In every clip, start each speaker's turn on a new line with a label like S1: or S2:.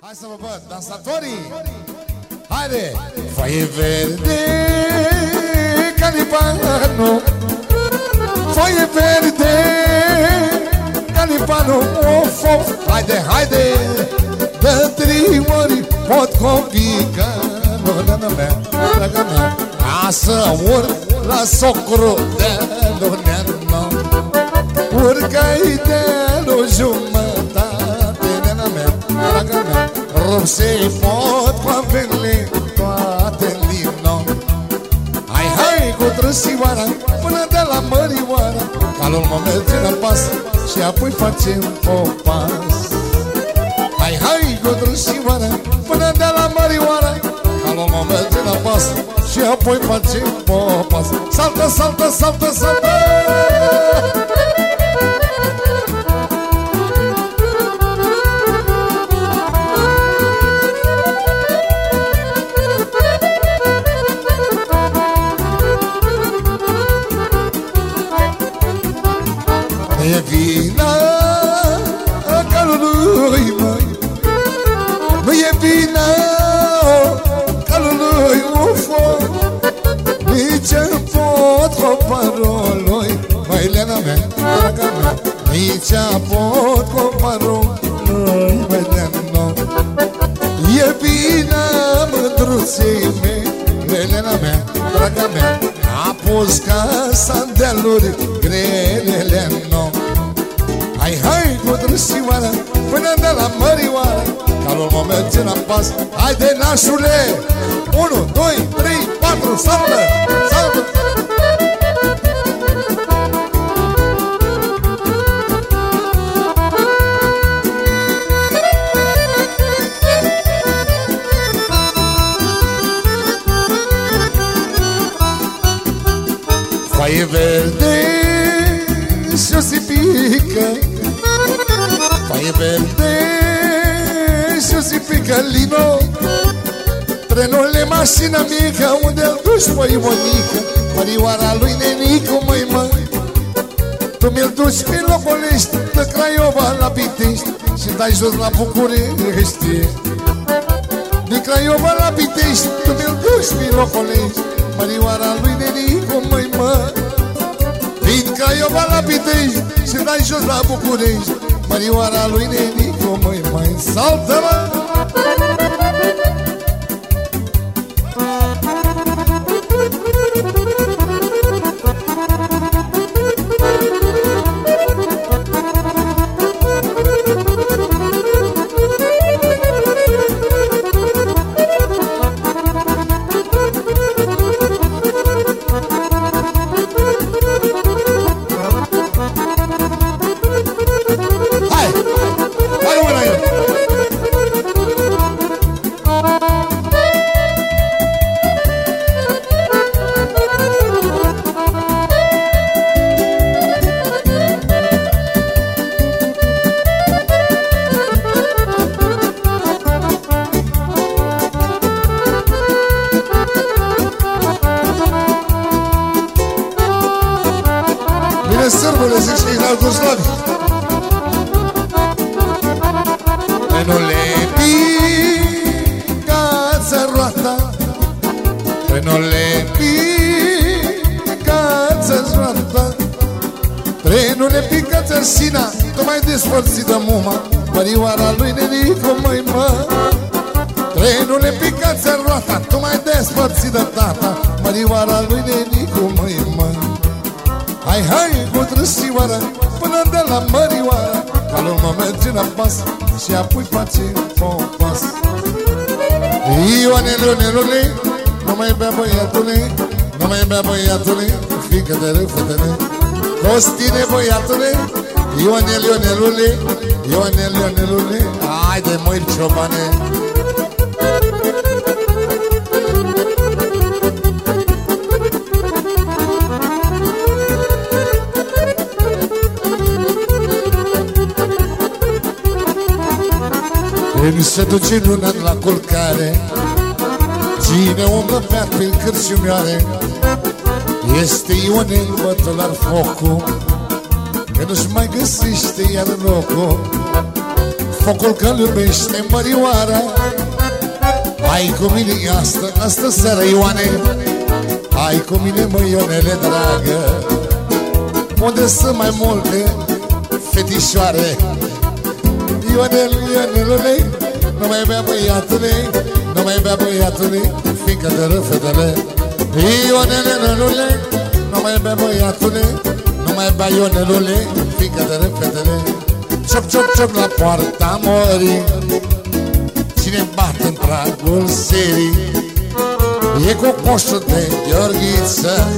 S1: Hai să vă văd, dansatorii! Haide! Foaie verde, calipano Foaie verde, calipano Of, of, haide, haide! De trei ori pot copica Luna mea, draga mea Ca să urc la socru de lunea Urcai de o mea Rup să-i pot coapele toate din nou Hai, hai cu trăsioara Până de la mărioara Calul mă merge la pas Și apoi facem popas Hai, hai cu trăsioara Până de la mărioara Calul mă merge la pas Și apoi facem popas Saltă, saltă, saltă, saltă calului măi Nu e vina calului ufo Nici în pot coparului Măi, Lena mea, draga mea Nici în pot coparului Măi, Lena E vina mândruței mei Lena mea, draga mea A pus casa de aluri Calul mă merge la pas. Haide, nașule! 1, 2, 3, 4, saltă! Saltă! Foaie verde și o sipică. Foaie verde și o sipică lino Trenul de mașină mică Unde-l duci, măi, Monica Mărioara lui Nenicu, măi, mă Tu mi-l duci pe locolești De Craiova la Pitești Și dai jos la București Din Craiova la Pitești Tu mi-l duci pe locolești Mărioara lui Nenicu, măi, mă Din Craiova la Pitești Și dai jos la București Mărioara lui Nenicu, măi, măi Saltă-mă! Bine, sârbule, zic și Ignal Guslavi Trenule, picață roata. Trenule, picață roata. Trenule, picață sina Tu mai despărțit de muma. Mărioara lui Nenicu, măi, mă. Trenule, picață roata Tu mai despărțit de tata. Mărioara lui Nenicu, măi, mă Hai, hai, cu trăsioara Până de la mărioara Calul mă merge la pas Și apoi face popas Ioane, Ionelule Nu mai bea băiatule Nu mai bea băiatule Fică de râfă de ne Costine băiatule Ioane, Ionelule Ioane, Ionelule Haide, măi, ciobane Când se duce luna la culcare Cine umblă pe prin cârciumioare. Este Ionel bătălar focul Că nu-și mai găsește iar locul. Focul că iubește mărioara Hai cu mine asta, asta seara Ioane. Hai cu mine mă Ionele dragă Unde sunt mai multe fetișoare Ionel, Ionelule Nu mai bea băiatule Nu mai bea băiatule Fiindcă de râ fetele Ionelule Nu mai bea băiatule Nu mai bea Ionelule Fiindcă de râ fetele Ciop, ciop, ciop la poarta morii Cine bate în pragul serii? E cu coșul de Gheorghiță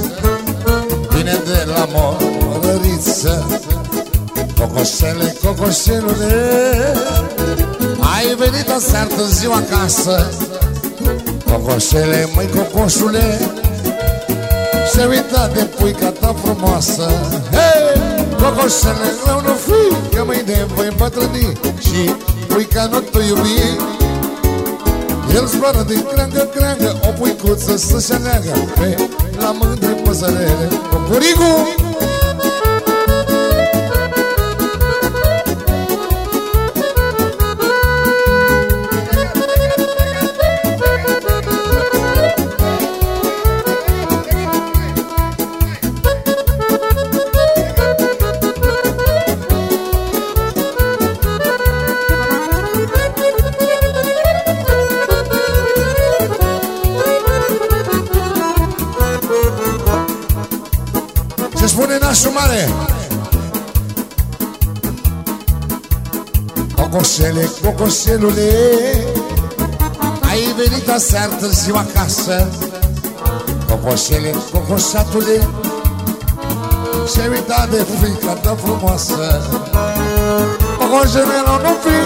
S1: Vine de la morăriță Cocoșele, cocoșelule Ai venit aseară târziu acasă. Cocoșele, măi cocoșule. Și-a uitat de puica ta frumoasă. Hei, cocoșele, eu nu fi Că mâine voi îmbătrâni Și puica nu te iubi. El zboară din creangă, creangă O puicuță să-și aleagă Pe la mândre păsărele maré. Conselho, o conselho lê. Aí venita certa se uma caça. O conselho, o conselho lê. Cheiridade é fica da fumaça. Tá, o conselho não fim,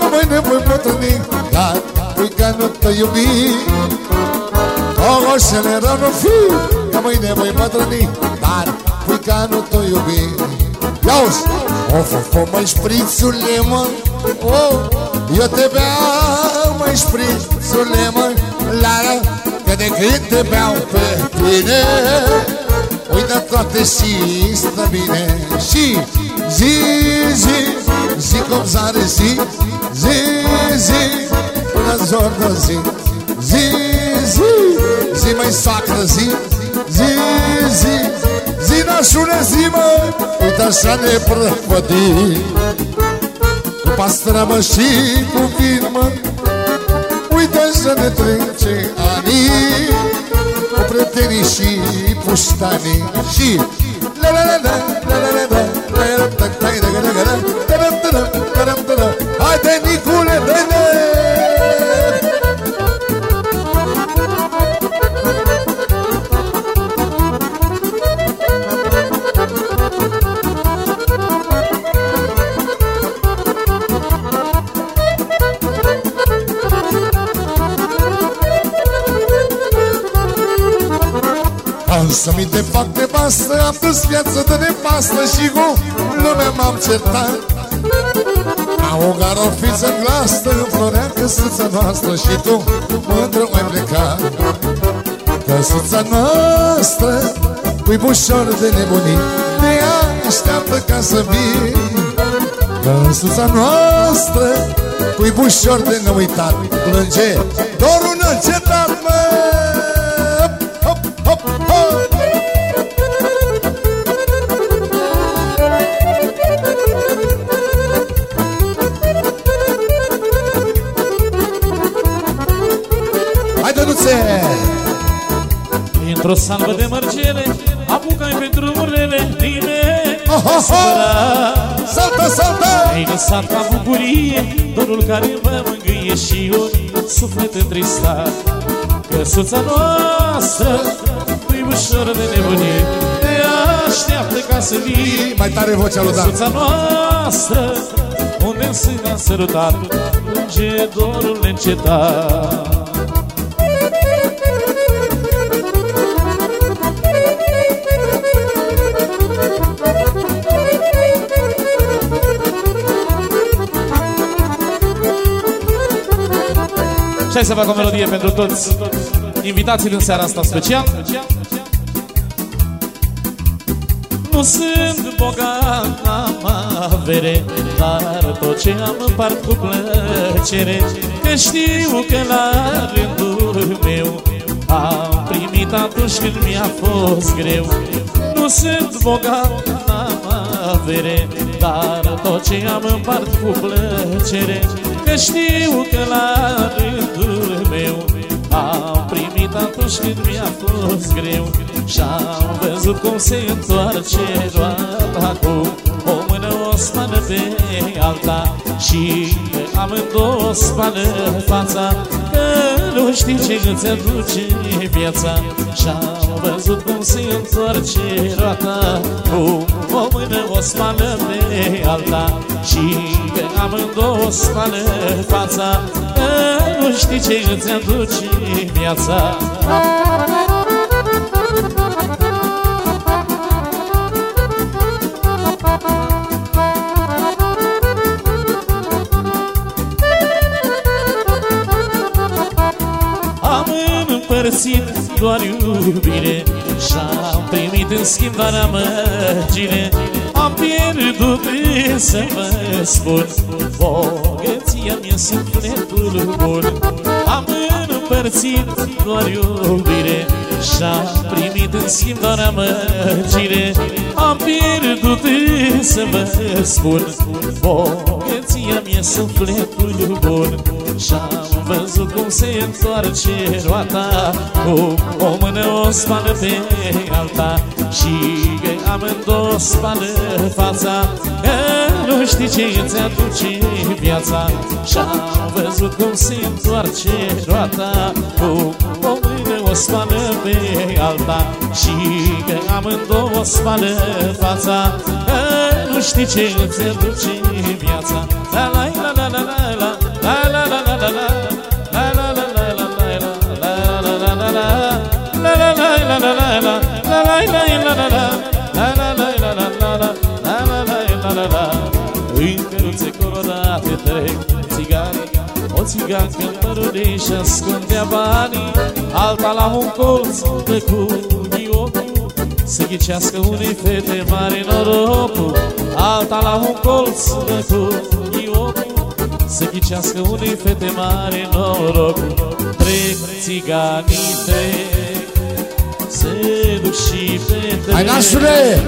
S1: não vai nem foi pra mim. Tá, ficando tayubi. O conselho não fim, não vai nem foi pra mim. Tá, nu te iubi Ia-uzi Of, of, of, măi șprițule, mă. Oh, Eu te beau, măi șprițule, mă. La, la, că de când te beau pe tine Uită toate și stă bine. Și zi, zi, zi cum zare zi Zi, zi, până zor de zi. Zi, zi, zi mai sacră zi Zi, zi, Zi nașule zi mă, uite așa ne prăpădim Cu pastramă și cu vin mă Uite așa ne trece anii Cu prietenii și puștanii Și la la la la la la la la fac de basă Am dus viață de nepastă Și cu lumea m-am certat. Ca o garofiță glasă Înflorea căsuța noastră Și tu mândră mai pleca Căsuța noastră Pui bușor de nebunii Te așteaptă ca să vii Căsuța noastră Pui bușor de neuitat Plânge dorul neîncetat, măi
S2: Într-o salvă de mărgele Apucai pentru urlele Bine
S1: Saltă, saltă
S2: Ai lăsat ca bucurie Dorul care mă mângâie Și un suflet întristat. Căsuța noastră Nu-i ușor de nebunie Te așteaptă ca să vii.
S1: Mai tare vocea lui Dan.
S2: Căsuța noastră Unde în sână am sărutat Plânge dorul neîncetat hai să fac o melodie pentru toți invitații din seara asta special. Nu sunt bogat, am avere Dar tot ce am împart cu plăcere Că știu că la rândul meu Am primit atunci când mi-a fost greu. Nu sunt bogat, am avere Dar tot ce am împart cu plăcere Că știu că la rândul meu Am primit atunci când mi-a fost greu Și-am văzut cum se întoarce roata Cu o mână o spană pe alta Și amândouă spală fața Că nu știi ce îți aduce viața. Și-am văzut cum se întoarce roata Cu o mână o spală pe alta. Și amândouă spală fața Că nu știi ce îți aduce viața împărțit doar iubire. Și-am primit în schimb doar amărgire Am pierdut să vă spun Bogăția mi-e sufletul bun. Am împărțit doar iubire Și-am primit în schimb doar amărgire Am pierdut să vă spun Bogăția mi-e sufletul bun Și-am văzut cum se întoarce roata Cu o mână o spală pe alta. Și că amândouă spală fața Că nu știi ce îți aduce viața Și-am văzut cum se întoarce roata Cu o mână o spală pe alta Și că amândouă spală fața Că nu știi ce îți aduce viața La la la la la la la la la la la la În căruțe colorate trec țigani O țigancă în părul și ascundea banii Alta la un colț de cu ochii Să ghicească unei fete mare norocul Alta la un colț de cu ochii Să ghicească unei fete mare norocul Trec țiganii, trec. Se duc și petrec
S1: Hai nașule!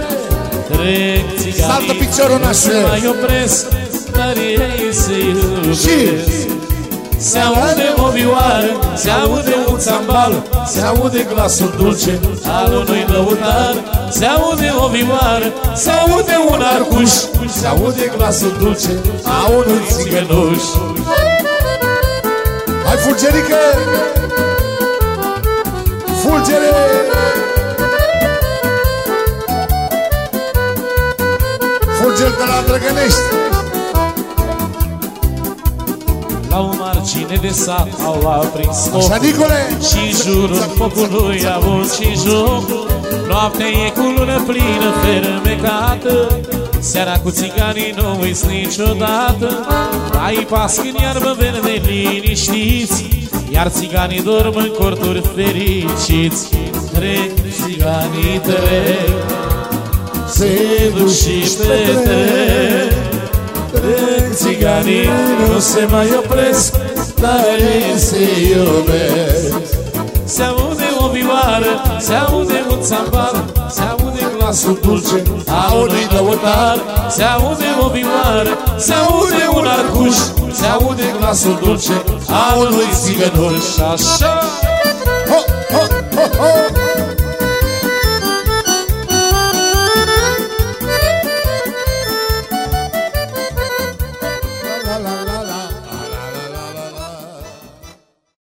S2: Trec țiganii
S1: Saltă piciorul, nașule!
S2: Nu mai opresc, dar ei se iubesc
S1: Și
S2: Se aude o vioară, se aude un țambal Se aude glasul dulce al unui lăutar Se aude o vioară, se aude un arcuș Se aude glasul dulce a unui țigănuș
S1: Hai fulgerică! Fulgere! Fulger de la Drăgănești!
S2: La o margine de sat au aprins
S1: Așa,
S2: foc
S1: Nicole!
S2: Și în jurul focului a avut și joc Noaptea e cu lună plină, fermecată. Seara cu țiganii nu uiți niciodată. Ai pasc în iarbă verde liniștiți Iar țiganii dorm în corturi fericiți. Trec țiganii, trec Se duc și petrec Trec țiganii, nu se mai opresc Dar ei se iubesc. Se aude o vioară, se aude un țambal Se aude glasul dulce a unui lăutar. Se aude o vioară, se aude un arcuș Se aude glasul dulce a unui țigănuș. Așa